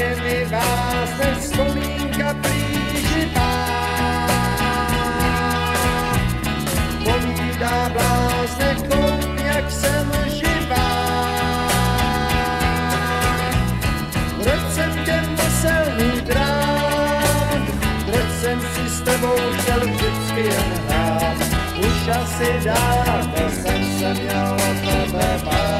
hlavě mi vázne vzpomínka plíživá. Povídá blázne koup, jak jsem živá. Musel mít rád, proč jsem si s tebou chtěl vždycky jen hrát. Už asi dávno jsem se měl tebe bát.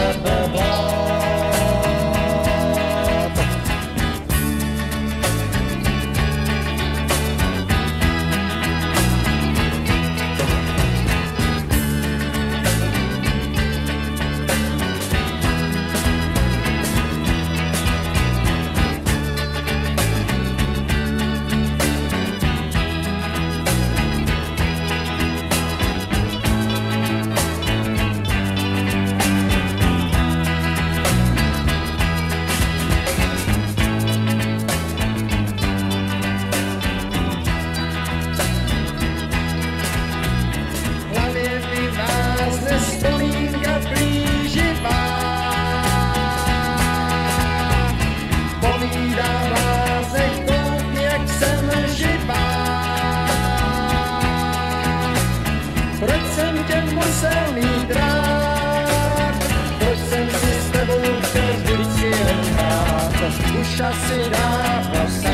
las será